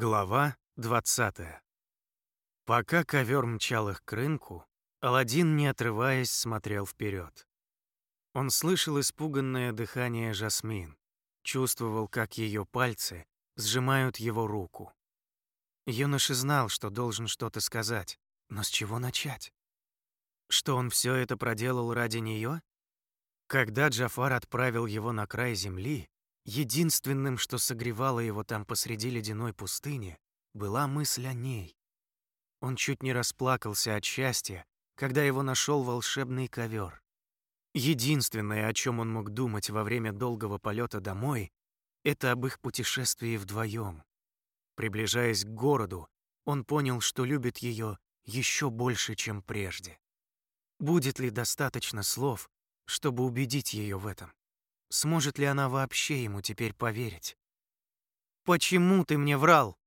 Глава 20. Пока ковер мчал их к рынку, Аладдин, не отрываясь, смотрел вперед. Он слышал испуганное дыхание Жасмин, чувствовал, как ее пальцы сжимают его руку. Юноша знал, что должен что-то сказать, но с чего начать? Что он все это проделал ради нее? Когда Джафар отправил его на край земли, Единственным, что согревало его там посреди ледяной пустыни, была мысль о ней. Он чуть не расплакался от счастья, когда его нашел волшебный ковер. Единственное, о чем он мог думать во время долгого полета домой, это об их путешествии вдвоем. Приближаясь к городу, он понял, что любит ее еще больше, чем прежде. Будет ли достаточно слов, чтобы убедить ее в этом? Сможет ли она вообще ему теперь поверить? «Почему ты мне врал?»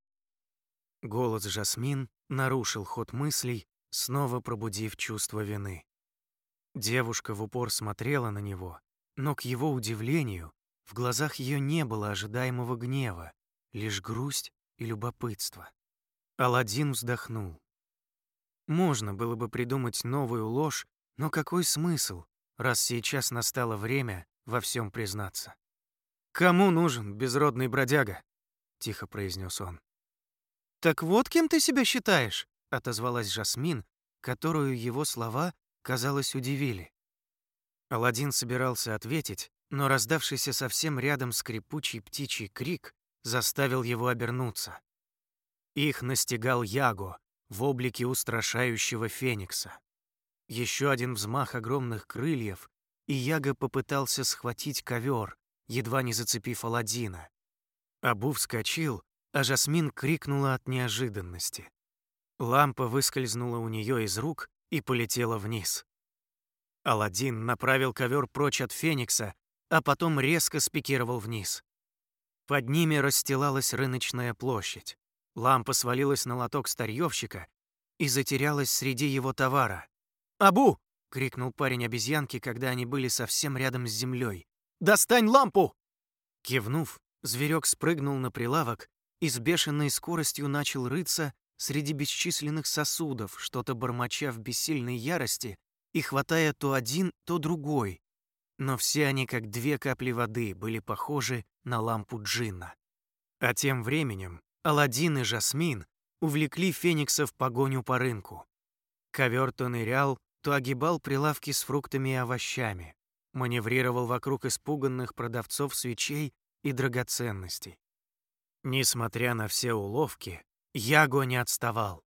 Голос Жасмин нарушил ход мыслей, снова пробудив чувство вины. Девушка в упор смотрела на него, но, к его удивлению, в глазах ее не было ожидаемого гнева, лишь грусть и любопытство. Аладдин вздохнул. Можно было бы придумать новую ложь, но какой смысл, раз сейчас настало время во всем признаться. «Кому нужен безродный бродяга?» — тихо произнес он. «Так вот кем ты себя считаешь?» — отозвалась Жасмин, которую его слова, казалось, удивили. Аладдин собирался ответить, но раздавшийся совсем рядом скрипучий птичий крик заставил его обернуться. Их настигал Яго в облике устрашающего феникса. Еще один взмах огромных крыльев, и Яго попытался схватить ковер, едва не зацепив Аладдина. Абу вскочил, а Жасмин крикнула от неожиданности. Лампа выскользнула у нее из рук и полетела вниз. Аладдин направил ковер прочь от Феникса, а потом резко спикировал вниз. Под ними расстилалась рыночная площадь. Лампа свалилась на лоток старьевщика и затерялась среди его товара. «Абу!» — крикнул парень обезьянки, когда они были совсем рядом с землей. «Достань лампу!» Кивнув, зверек спрыгнул на прилавок и с бешеной скоростью начал рыться среди бесчисленных сосудов, что-то бормоча в бессильной ярости и хватая то один, то другой. Но все они, как две капли воды, были похожи на лампу джинна. А тем временем Аладдин и Жасмин увлекли Феникса в погоню по рынку. Ковер то нырял, то огибал прилавки с фруктами и овощами, маневрировал вокруг испуганных продавцов свечей и драгоценностей. Несмотря на все уловки, Яго не отставал.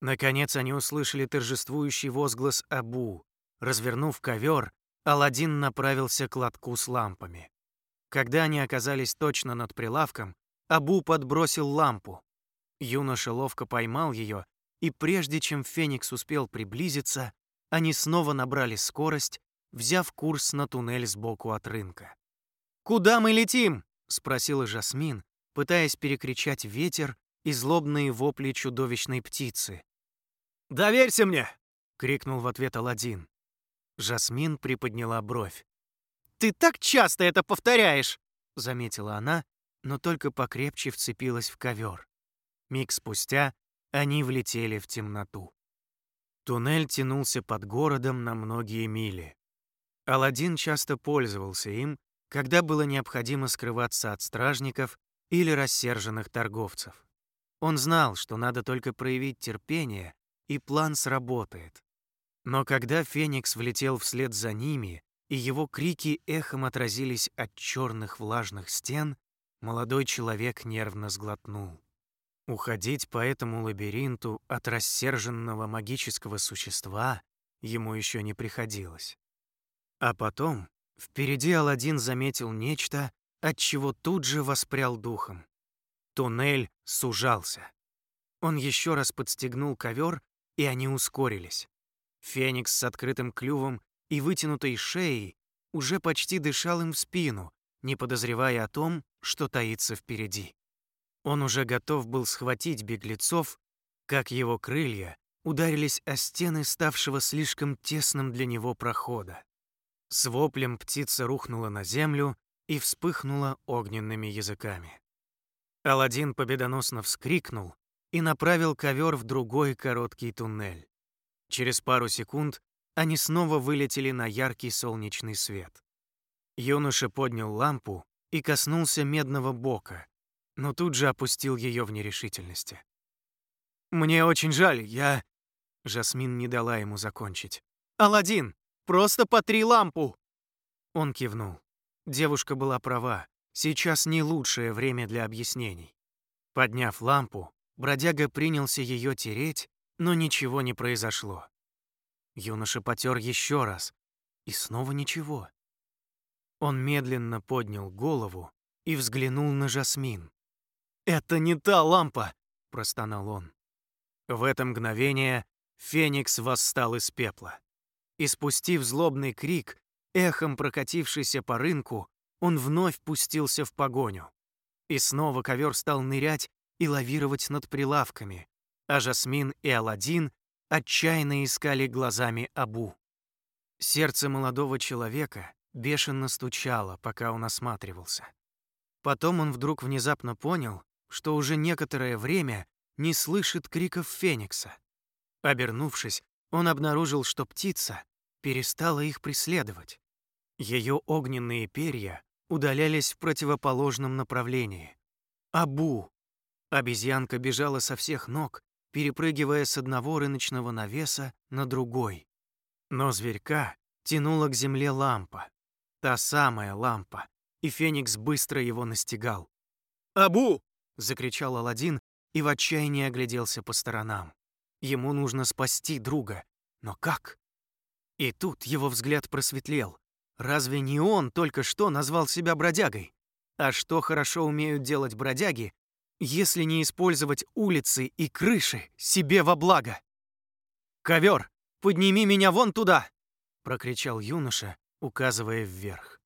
Наконец они услышали торжествующий возглас Абу. Развернув ковер, Аладдин направился к лотку с лампами. Когда они оказались точно над прилавком, Абу подбросил лампу. Юноша ловко поймал ее, и прежде чем Феникс успел приблизиться, они снова набрали скорость, взяв курс на туннель сбоку от рынка. «Куда мы летим?» — спросила Жасмин, пытаясь перекричать ветер и злобные вопли чудовищной птицы. «Доверься мне!» — крикнул в ответ Аладдин. Жасмин приподняла бровь. «Ты так часто это повторяешь!» — заметила она, но только покрепче вцепилась в ковер. Миг спустя они влетели в темноту. Туннель тянулся под городом на многие мили. Аладдин часто пользовался им, когда было необходимо скрываться от стражников или рассерженных торговцев. Он знал, что надо только проявить терпение, и план сработает. Но когда Феникс влетел вслед за ними, и его крики эхом отразились от черных влажных стен, молодой человек нервно сглотнул. Уходить по этому лабиринту от рассерженного магического существа ему еще не приходилось. А потом впереди Аладдин заметил нечто, от чего тут же воспрял духом. Туннель сужался. Он еще раз подстегнул ковер, и они ускорились. Феникс с открытым клювом и вытянутой шеей уже почти дышал им в спину, не подозревая о том, что таится впереди. Он уже готов был схватить беглецов, как его крылья ударились о стены ставшего слишком тесным для него прохода. С воплем птица рухнула на землю и вспыхнула огненными языками. Аладдин победоносно вскрикнул и направил ковер в другой короткий туннель. Через пару секунд они снова вылетели на яркий солнечный свет. Юноша поднял лампу и коснулся медного бока, но тут же опустил ее в нерешительности. «Мне очень жаль, я...» Жасмин не дала ему закончить. «Аладдин, просто потри лампу!» Он кивнул. Девушка была права. Сейчас не лучшее время для объяснений. Подняв лампу, бродяга принялся ее тереть, но ничего не произошло. Юноша потер еще раз, и снова ничего. Он медленно поднял голову и взглянул на Жасмин. «Это не та лампа!» – простонал он. В это мгновение Феникс восстал из пепла. И спустив злобный крик, эхом прокатившийся по рынку, он вновь пустился в погоню. И снова ковер стал нырять и лавировать над прилавками, а Жасмин и Аладдин отчаянно искали глазами Абу. Сердце молодого человека бешено стучало, пока он осматривался. Потом он вдруг внезапно понял, что уже некоторое время не слышит криков Феникса. Обернувшись, он обнаружил, что птица перестала их преследовать. Ее огненные перья удалялись в противоположном направлении. Абу! Обезьянка бежала со всех ног, перепрыгивая с одного рыночного навеса на другой. Но зверька тянула к земле лампа. Та самая лампа, и Феникс быстро его настигал. «Абу!» — закричал Аладдин и в отчаянии огляделся по сторонам. Ему нужно спасти друга. Но как? И тут его взгляд просветлел. Разве не он только что назвал себя бродягой? А что хорошо умеют делать бродяги, если не использовать улицы и крыши себе во благо? «Ковер, подними меня вон туда!» — прокричал юноша, указывая вверх.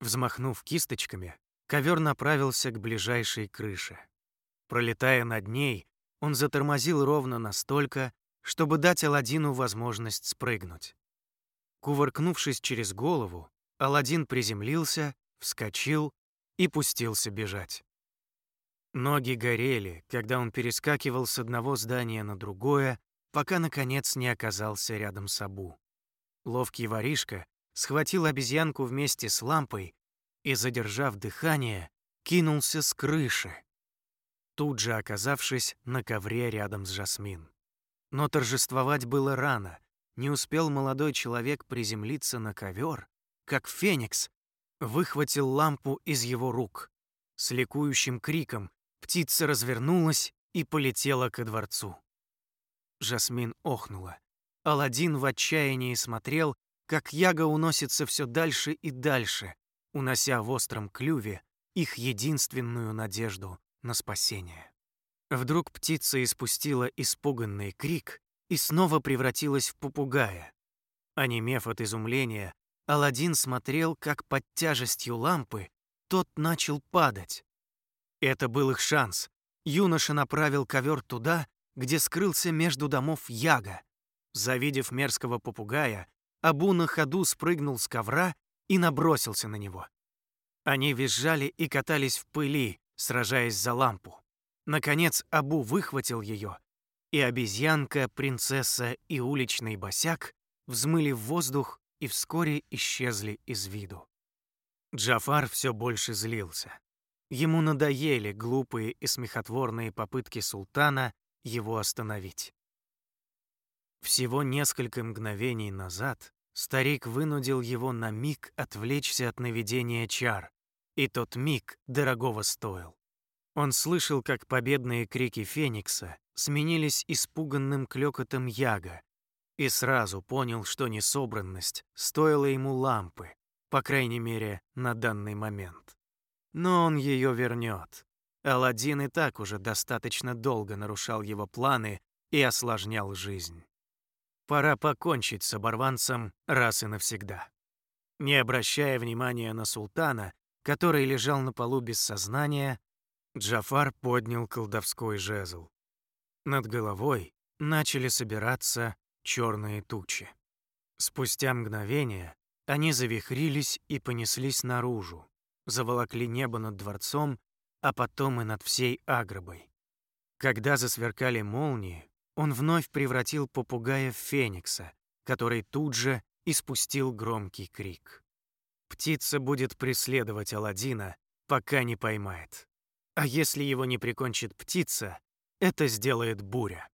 Взмахнув кисточками, ковер направился к ближайшей крыше. Пролетая над ней, он затормозил ровно настолько, чтобы дать Аладдину возможность спрыгнуть. Кувыркнувшись через голову, Аладдин приземлился, вскочил и пустился бежать. Ноги горели, когда он перескакивал с одного здания на другое, пока, наконец, не оказался рядом с Абу. Ловкий воришка схватил обезьянку вместе с лампой и, задержав дыхание, кинулся с крыши, тут же оказавшись на ковре рядом с Жасмин. Но торжествовать было рано. Не успел молодой человек приземлиться на ковер, как Феникс выхватил лампу из его рук. С ликующим криком птица развернулась и полетела ко дворцу. Жасмин охнула. Аладдин в отчаянии смотрел, как Яга уносится все дальше и дальше, унося в остром клюве их единственную надежду на спасение. Вдруг птица испустила испуганный крик и снова превратилась в попугая. Онемев от изумления, Аладдин смотрел, как под тяжестью лампы тот начал падать. Это был их шанс. Юноша направил ковер туда, где скрылся между домов Яга. Завидев мерзкого попугая, Абу на ходу спрыгнул с ковра и набросился на него. Они визжали и катались в пыли, сражаясь за лампу. Наконец Абу выхватил ее, и обезьянка, принцесса и уличный босяк взмыли в воздух и вскоре исчезли из виду. Джафар все больше злился. Ему надоели глупые и смехотворные попытки султана его остановить. Всего несколько мгновений назад старик вынудил его на миг отвлечься от наведения чар, и тот миг дорогого стоил. Он слышал, как победные крики Феникса сменились испуганным клёкотом Яга, и сразу понял, что несобранность стоила ему лампы, по крайней мере, на данный момент. Но он ее вернет. Аладдин и так уже достаточно долго нарушал его планы и осложнял жизнь. Пора покончить с оборванцем раз и навсегда. Не обращая внимания на султана, который лежал на полу без сознания, Джафар поднял колдовской жезл. Над головой начали собираться черные тучи. Спустя мгновение они завихрились и понеслись наружу, заволокли небо над дворцом, а потом и над всей Агробой. Когда засверкали молнии, он вновь превратил попугая в феникса, который тут же испустил громкий крик. Птица будет преследовать Аладдина, пока не поймает. А если его не прикончит птица, это сделает буря.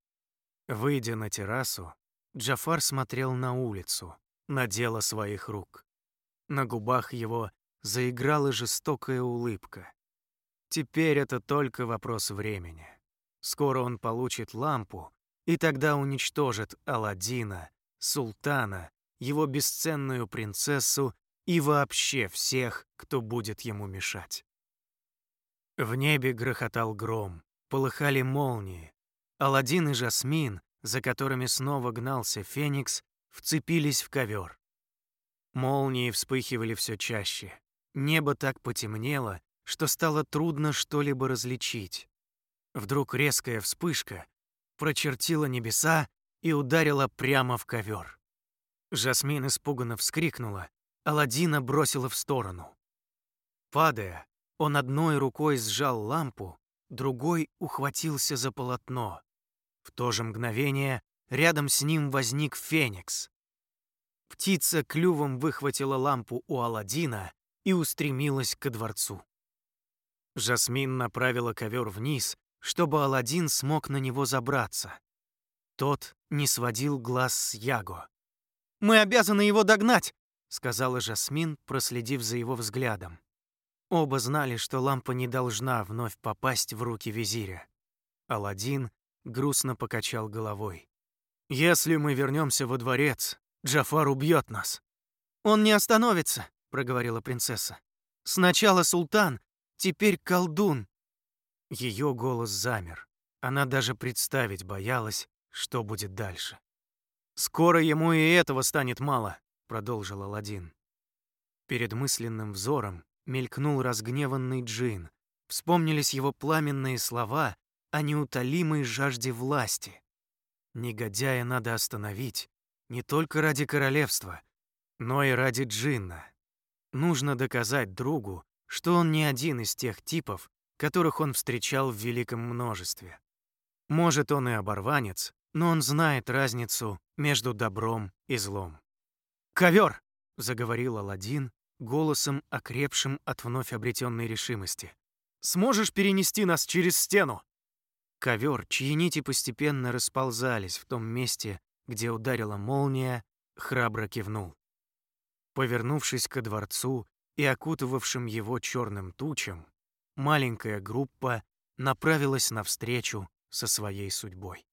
Выйдя на террасу, Джафар смотрел на улицу, на дело своих рук. На губах его заиграла жестокая улыбка. Теперь это только вопрос времени. Скоро он получит лампу, и тогда уничтожит Аладдина, султана, его бесценную принцессу и вообще всех, кто будет ему мешать. В небе грохотал гром, полыхали молнии. Аладдин и Жасмин, за которыми снова гнался Феникс, вцепились в ковер. Молнии вспыхивали все чаще. Небо так потемнело, что стало трудно что-либо различить. Вдруг резкая вспышка прочертила небеса и ударила прямо в ковер. Жасмин испуганно вскрикнула, Аладдина бросила в сторону. Падая, он одной рукой сжал лампу, другой ухватился за полотно. В то же мгновение рядом с ним возник Феникс. Птица клювом выхватила лампу у Аладдина и устремилась к дворцу. Жасмин направила ковер вниз, чтобы Аладдин смог на него забраться. Тот не сводил глаз с Яго. «Мы обязаны его догнать!» — сказала Жасмин, проследив за его взглядом. Оба знали, что лампа не должна вновь попасть в руки визиря. Аладдин грустно покачал головой. «Если мы вернемся во дворец, Джафар убьет нас». «Он не остановится», — проговорила принцесса. «Сначала султан, теперь колдун». Ее голос замер. Она даже представить боялась, что будет дальше. «Скоро ему и этого станет мало», — продолжил Аладдин. Перед мысленным взором мелькнул разгневанный джин. Вспомнились его пламенные слова о неутолимой жажде власти. Негодяя надо остановить, не только ради королевства, но и ради Джинна. Нужно доказать другу, что он не один из тех типов, которых он встречал в великом множестве. Может, он и оборванец, но он знает разницу между добром и злом. «Ковер!» — заговорил Аладдин голосом, окрепшим от вновь обретенной решимости. «Сможешь перенести нас через стену?» Ковер, чьи нити постепенно расползались в том месте, где ударила молния, храбро кивнул. Повернувшись ко дворцу и окутывавшим его черным тучам, маленькая группа направилась навстречу со своей судьбой.